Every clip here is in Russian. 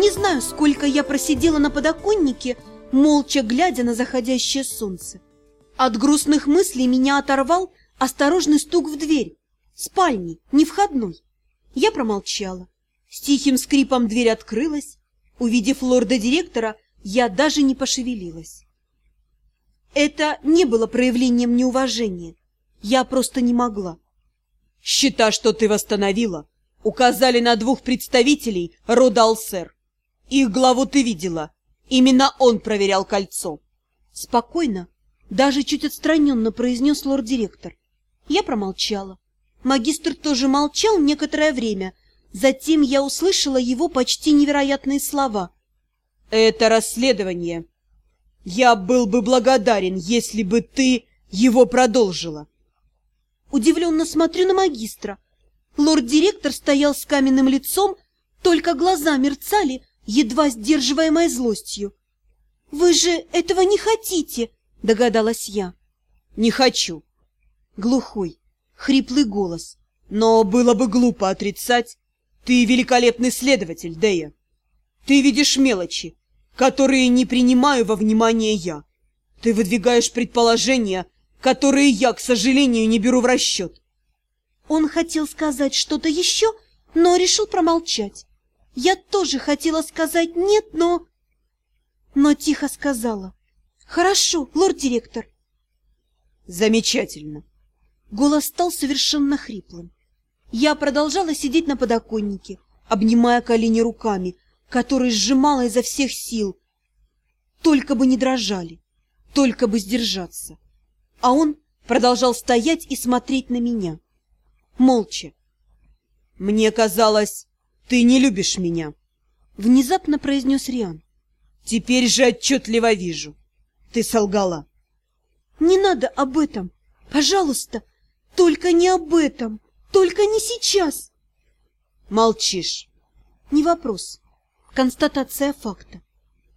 Не знаю, сколько я просидела на подоконнике, молча глядя на заходящее солнце. От грустных мыслей меня оторвал осторожный стук в дверь. Спальни, не входной. Я промолчала. С тихим скрипом дверь открылась. Увидев лорда-директора, я даже не пошевелилась. Это не было проявлением неуважения. Я просто не могла. Счета, что ты восстановила, указали на двух представителей рода Алсер. Их главу ты видела. Именно он проверял кольцо. Спокойно, даже чуть отстраненно произнес лорд-директор. Я промолчала. Магистр тоже молчал некоторое время. Затем я услышала его почти невероятные слова. «Это расследование. Я был бы благодарен, если бы ты его продолжила». Удивленно смотрю на магистра. Лорд-директор стоял с каменным лицом, только глаза мерцали, едва сдерживаемой злостью. «Вы же этого не хотите!» — догадалась я. «Не хочу!» Глухой, хриплый голос. «Но было бы глупо отрицать. Ты великолепный следователь, Дея. Ты видишь мелочи, которые не принимаю во внимание я. Ты выдвигаешь предположения, которые я, к сожалению, не беру в расчет. Он хотел сказать что-то еще, но решил промолчать. Я тоже хотела сказать «нет», но... Но тихо сказала. «Хорошо, лорд-директор». «Замечательно». Голос стал совершенно хриплым. Я продолжала сидеть на подоконнике, обнимая колени руками, которые сжимала изо всех сил. Только бы не дрожали, только бы сдержаться. А он продолжал стоять и смотреть на меня. Молча. «Мне казалось, ты не любишь меня», — внезапно произнес Риан. «Теперь же отчетливо вижу. Ты солгала». «Не надо об этом. Пожалуйста, только не об этом. Только не сейчас». «Молчишь». «Не вопрос. Констатация факта».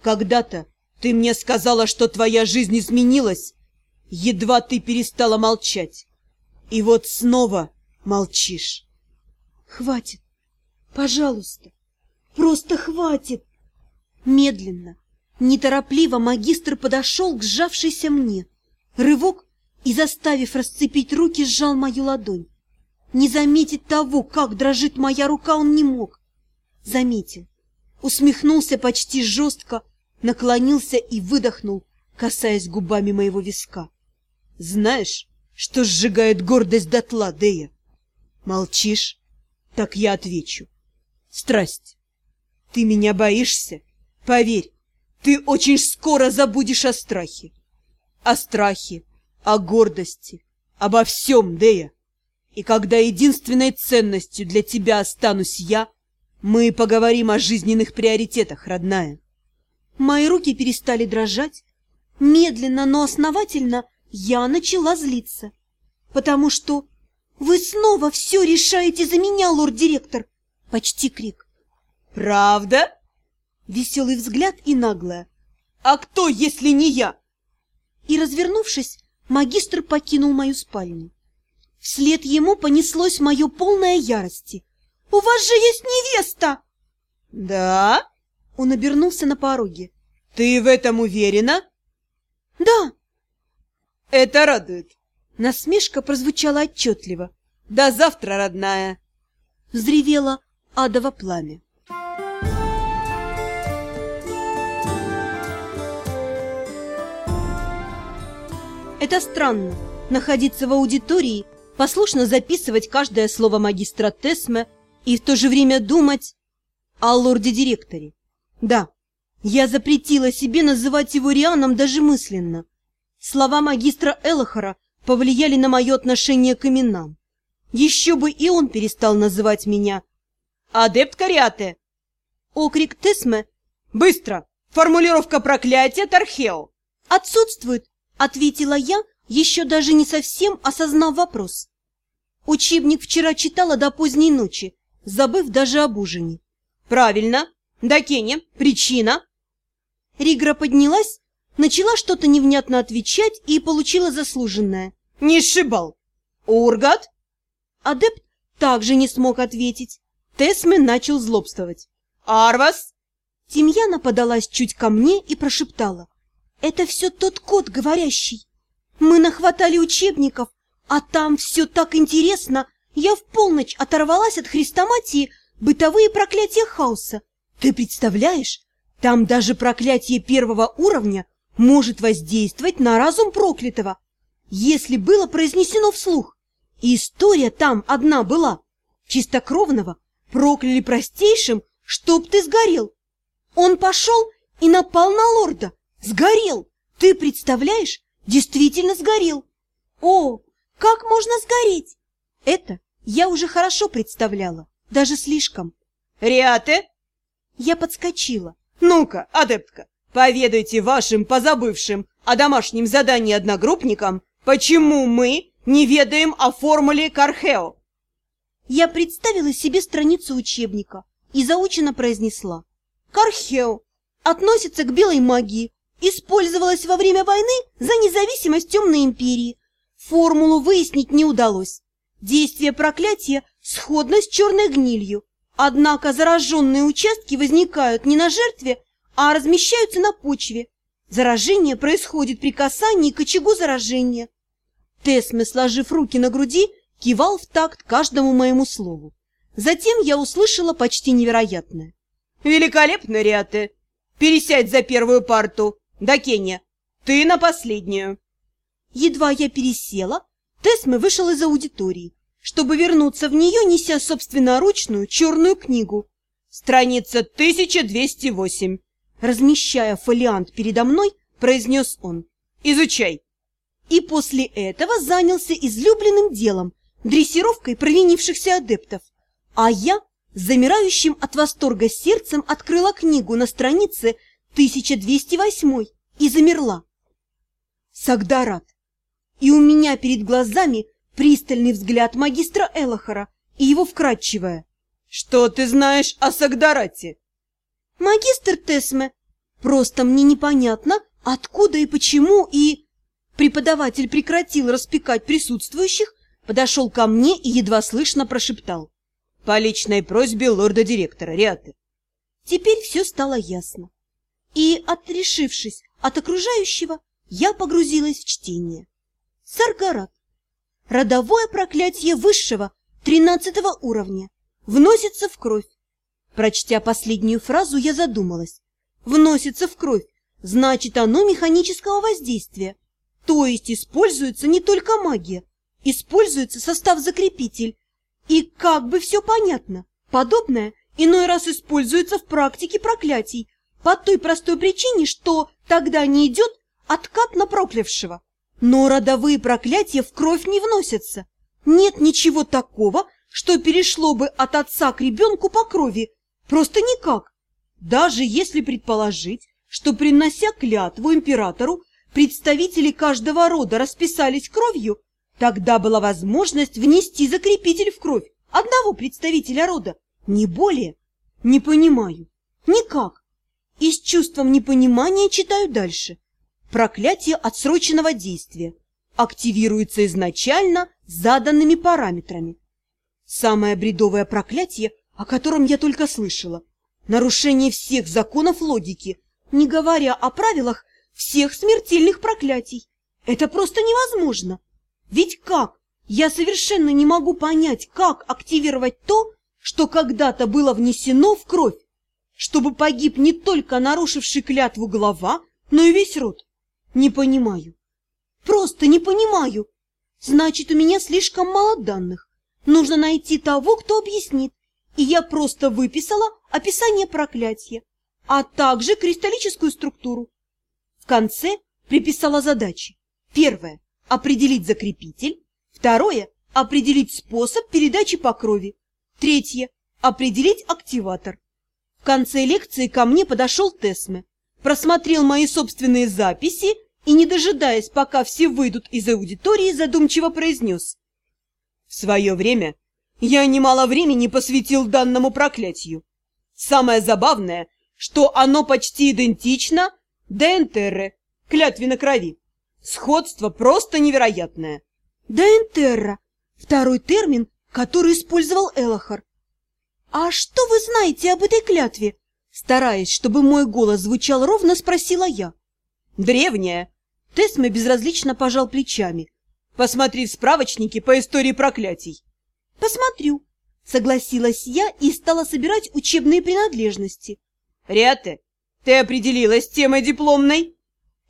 «Когда-то ты мне сказала, что твоя жизнь изменилась, Едва ты перестала молчать. И вот снова молчишь. Хватит. Пожалуйста. Просто хватит. Медленно, неторопливо магистр подошел к сжавшейся мне. Рывок и, заставив расцепить руки, сжал мою ладонь. Не заметить того, как дрожит моя рука, он не мог. Заметил. Усмехнулся почти жестко, наклонился и выдохнул, касаясь губами моего виска. Знаешь, что сжигает гордость дотла, Дея? Молчишь? Так я отвечу. Страсть. Ты меня боишься? Поверь, ты очень скоро забудешь о страхе. О страхе, о гордости, обо всем, Дея. И когда единственной ценностью для тебя останусь я, мы поговорим о жизненных приоритетах, родная. Мои руки перестали дрожать. Медленно, но основательно я начала злиться, потому что вы снова все решаете за меня, лорд-директор. Почти крик. Правда? Веселый взгляд и наглая. А кто, если не я? И, развернувшись, магистр покинул мою спальню. Вслед ему понеслось мое полное ярости. «У вас же есть невеста!» «Да?» Он обернулся на пороге. «Ты в этом уверена?» «Да!» Это радует. Насмешка прозвучала отчетливо. До завтра, родная. Взревело адово пламя. Это странно, находиться в аудитории, послушно записывать каждое слово магистра Тесме и в то же время думать о лорде-директоре. Да, я запретила себе называть его Рианом даже мысленно. Слова магистра Элохора повлияли на мое отношение к именам. Еще бы и он перестал называть меня. «Адепт Кариате!» Окрик Тесме. «Быстро! Формулировка проклятия Тархео!» «Отсутствует!» — ответила я, еще даже не совсем осознав вопрос. Учебник вчера читала до поздней ночи, забыв даже об ужине. «Правильно! Дакене, причина!» Ригра поднялась начала что-то невнятно отвечать и получила заслуженное. «Не сшибал! Ургат?» Адепт также не смог ответить. Тесмен начал злобствовать. «Арвас?» Тимьяна подалась чуть ко мне и прошептала. «Это все тот кот говорящий. Мы нахватали учебников, а там все так интересно. Я в полночь оторвалась от хрестоматии бытовые проклятия хаоса. Ты представляешь, там даже проклятие первого уровня может воздействовать на разум проклятого, если было произнесено вслух. История там одна была. Чистокровного прокляли простейшим, чтоб ты сгорел. Он пошел и напал на лорда. Сгорел. Ты представляешь? Действительно сгорел. О, как можно сгореть? Это я уже хорошо представляла, даже слишком. Риате? Я подскочила. Ну-ка, адептка, поведайте вашим позабывшим о домашнем задании одногруппникам, почему мы не ведаем о формуле Кархео. Я представила себе страницу учебника и заученно произнесла. Кархео относится к белой магии, использовалась во время войны за независимость Темной Империи. Формулу выяснить не удалось. Действие проклятия сходно с черной гнилью. Однако зараженные участки возникают не на жертве, а размещаются на почве. Заражение происходит при касании к очагу заражения. Тесме, сложив руки на груди, кивал в такт каждому моему слову. Затем я услышала почти невероятное. «Великолепно, Риате! Пересядь за первую парту! Да, Кенни, ты на последнюю!» Едва я пересела, Тесме вышел из аудитории, чтобы вернуться в нее, неся собственноручную черную книгу. «Страница 1208!» Размещая фолиант передо мной, произнес он. «Изучай!» И после этого занялся излюбленным делом – дрессировкой провинившихся адептов. А я, замирающим от восторга сердцем, открыла книгу на странице 1208 и замерла. Сагдарат. И у меня перед глазами пристальный взгляд магистра Элохора и его вкрадчивая. «Что ты знаешь о Сагдарате?» «Магистр Тесме, просто мне непонятно, откуда и почему, и...» Преподаватель прекратил распекать присутствующих, подошел ко мне и едва слышно прошептал. «По личной просьбе лорда-директора, Риаты». Теперь все стало ясно. И, отрешившись от окружающего, я погрузилась в чтение. Саргарат. Родовое проклятие высшего, тринадцатого уровня. Вносится в кровь. Прочтя последнюю фразу, я задумалась. Вносится в кровь, значит, оно механического воздействия. То есть используется не только магия, используется состав-закрепитель. И как бы все понятно, подобное иной раз используется в практике проклятий, по той простой причине, что тогда не идет откат на проклявшего. Но родовые проклятия в кровь не вносятся. Нет ничего такого, что перешло бы от отца к ребенку по крови. Просто никак. Даже если предположить, что, принося клятву императору, представители каждого рода расписались кровью, тогда была возможность внести закрепитель в кровь одного представителя рода, не более. Не понимаю. Никак. И с чувством непонимания читаю дальше. Проклятие отсроченного действия активируется изначально заданными параметрами. Самое бредовое проклятие, о котором я только слышала. Нарушение всех законов логики, не говоря о правилах всех смертельных проклятий. Это просто невозможно. Ведь как? Я совершенно не могу понять, как активировать то, что когда-то было внесено в кровь, чтобы погиб не только нарушивший клятву глава, но и весь род. Не понимаю. Просто не понимаю. Значит, у меня слишком мало данных. Нужно найти того, кто объяснит. И я просто выписала описание проклятия, а также кристаллическую структуру. В конце приписала задачи. Первое – определить закрепитель. Второе – определить способ передачи по крови. Третье – определить активатор. В конце лекции ко мне подошел Тесме просмотрел мои собственные записи и, не дожидаясь, пока все выйдут из аудитории, задумчиво произнес. В свое время я немало времени посвятил данному проклятию. Самое забавное, что оно почти идентично Дентерре, клятве на крови. Сходство просто невероятное. Дентерра – второй термин, который использовал Элохар. «А что вы знаете об этой клятве?» Стараясь, чтобы мой голос звучал ровно, спросила я. Древняя. Тесме безразлично пожал плечами. Посмотри в справочнике по истории проклятий. Посмотрю. Согласилась я и стала собирать учебные принадлежности. Риате, ты определилась с темой дипломной?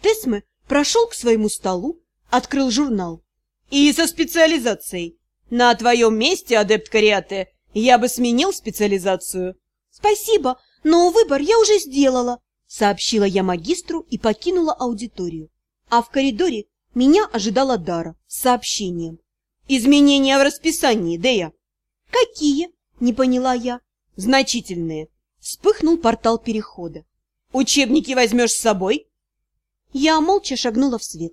Тесме прошел к своему столу, открыл журнал. И со специализацией. На твоем месте, адепт Кариате, я бы сменил специализацию. Спасибо, но выбор я уже сделала, сообщила я магистру и покинула аудиторию. А в коридоре меня ожидала Дара с сообщением. Изменения в расписании, Дея. Какие? Не поняла я. Значительные. Вспыхнул портал перехода. Учебники возьмешь с собой? Я молча шагнула в свет.